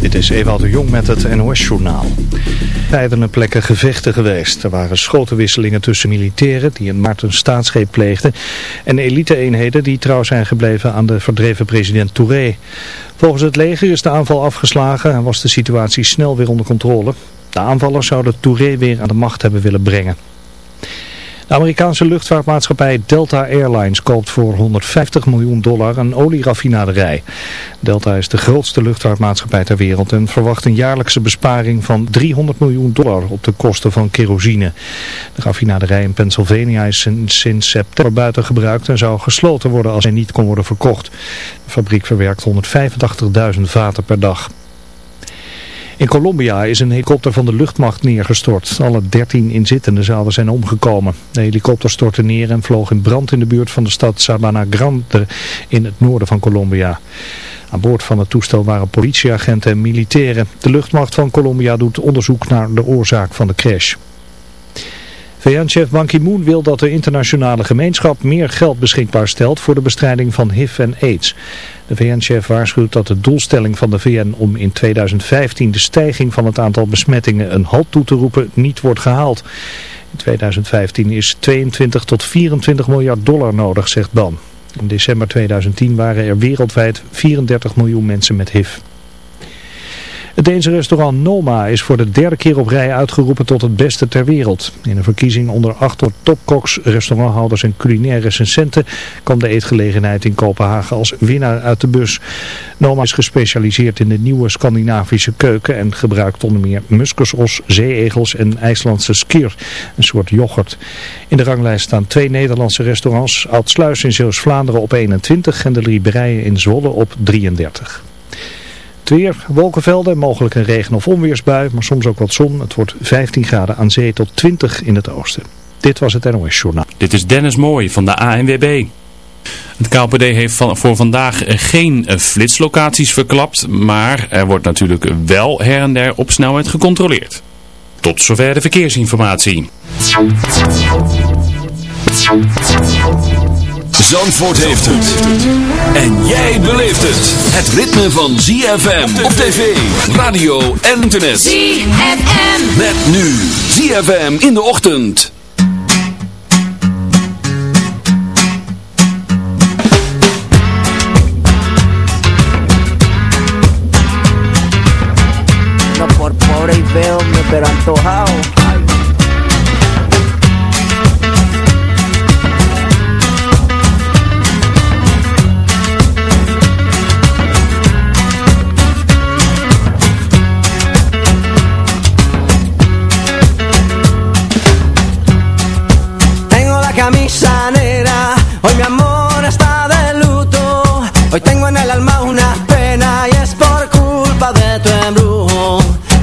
Dit is Ewout de Jong met het NOS-journaal. Tijdens plekken gevechten geweest. Er waren schotenwisselingen tussen militairen die een staatsgreep pleegden... en elite-eenheden die trouw zijn gebleven aan de verdreven president Touré. Volgens het leger is de aanval afgeslagen en was de situatie snel weer onder controle. De aanvallers zouden Touré weer aan de macht hebben willen brengen. De Amerikaanse luchtvaartmaatschappij Delta Airlines koopt voor 150 miljoen dollar een olieraffinaderij. Delta is de grootste luchtvaartmaatschappij ter wereld en verwacht een jaarlijkse besparing van 300 miljoen dollar op de kosten van kerosine. De raffinaderij in Pennsylvania is sinds september buiten gebruikt en zou gesloten worden als hij niet kon worden verkocht. De fabriek verwerkt 185.000 vaten per dag. In Colombia is een helikopter van de luchtmacht neergestort. Alle 13 inzittenden zouden zijn omgekomen. De helikopter stortte neer en vloog in brand in de buurt van de stad Sabana Grande in het noorden van Colombia. Aan boord van het toestel waren politieagenten en militairen. De luchtmacht van Colombia doet onderzoek naar de oorzaak van de crash. VN-chef Ban Ki-moon wil dat de internationale gemeenschap meer geld beschikbaar stelt voor de bestrijding van HIV en AIDS. De VN-chef waarschuwt dat de doelstelling van de VN om in 2015 de stijging van het aantal besmettingen een halt toe te roepen niet wordt gehaald. In 2015 is 22 tot 24 miljard dollar nodig, zegt Ban. In december 2010 waren er wereldwijd 34 miljoen mensen met HIV. Het Deense restaurant Noma is voor de derde keer op rij uitgeroepen tot het beste ter wereld. In een verkiezing onder acht topkoks, restauranthouders en culinaire recensenten kwam de eetgelegenheid in Kopenhagen als winnaar uit de bus. Noma is gespecialiseerd in de nieuwe Scandinavische keuken en gebruikt onder meer muskusos, zeeegels en IJslandse skier, een soort yoghurt. In de ranglijst staan twee Nederlandse restaurants, Oudsluis in Zeeuws-Vlaanderen op 21 en de Liberijen in Zwolle op 33 weer, wolkenvelden, mogelijk een regen- of onweersbui, maar soms ook wat zon. Het wordt 15 graden aan zee tot 20 in het oosten. Dit was het NOS Journaal. Dit is Dennis Mooij van de ANWB. Het KPD heeft van, voor vandaag geen flitslocaties verklapt, maar er wordt natuurlijk wel her en der op snelheid gecontroleerd. Tot zover de verkeersinformatie. Zandvoort heeft het. En jij beleeft het. Het ritme van ZFM op tv, radio en internet. ZFM. Met nu ZFM in de ochtend. No por pobre y feo me pero antojado.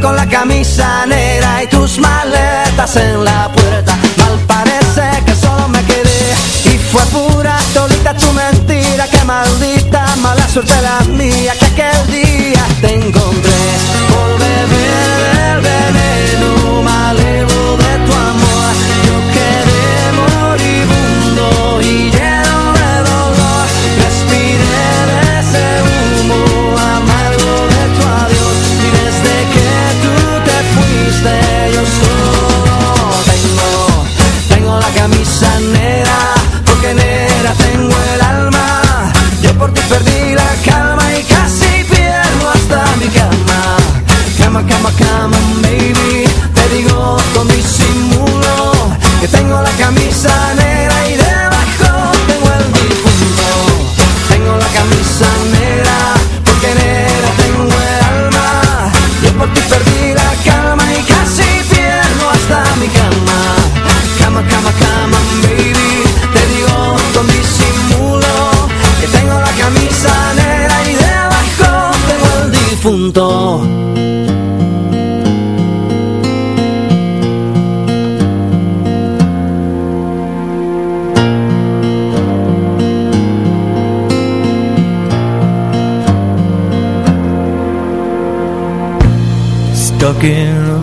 con la camisa negra y tus maletas en la puerta,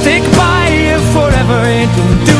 stick by you forever do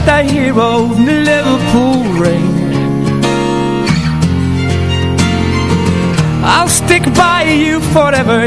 look at the hero in the Liverpool rain I'll stick by you forever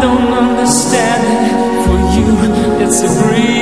don't understand it. For you, it's a breeze.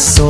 coração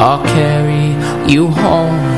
I'll carry you home.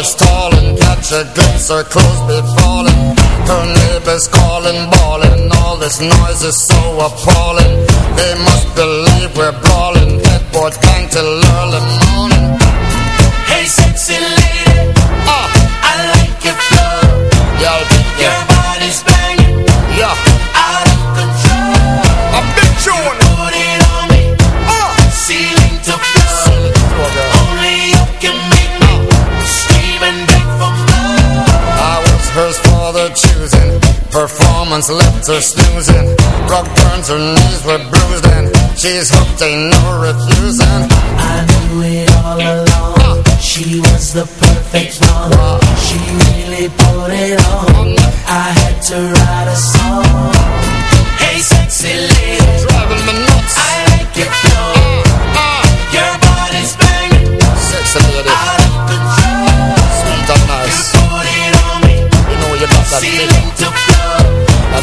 Or stalling. Catch a glimpse, her clothes be falling. Her neighbors calling, bawling. All this noise is so appalling. They must believe we're brawling. Headboard bang till early morning. Hey, sexy lady, Ah, I like your flow. y'all Your yeah, Performance left her snoozing. Rock burns, her knees were bruised, and she's hooked, ain't no refusing. I knew it all along. She was the perfect one. She really put it on. I had to write a song. Hey, sexy lady, Driving me nuts. I like your flow. Ah, Your body's banging, sexy lady, out of control. sweet and nice. Put it on me, You know you got that feeling, to floor. that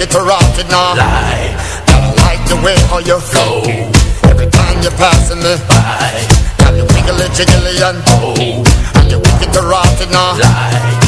it or off now. Lie. Gotta like the way how you flow. Every time you're passing me by. Now you wiggly jiggly and oh. And you wicked to rot it now. Lie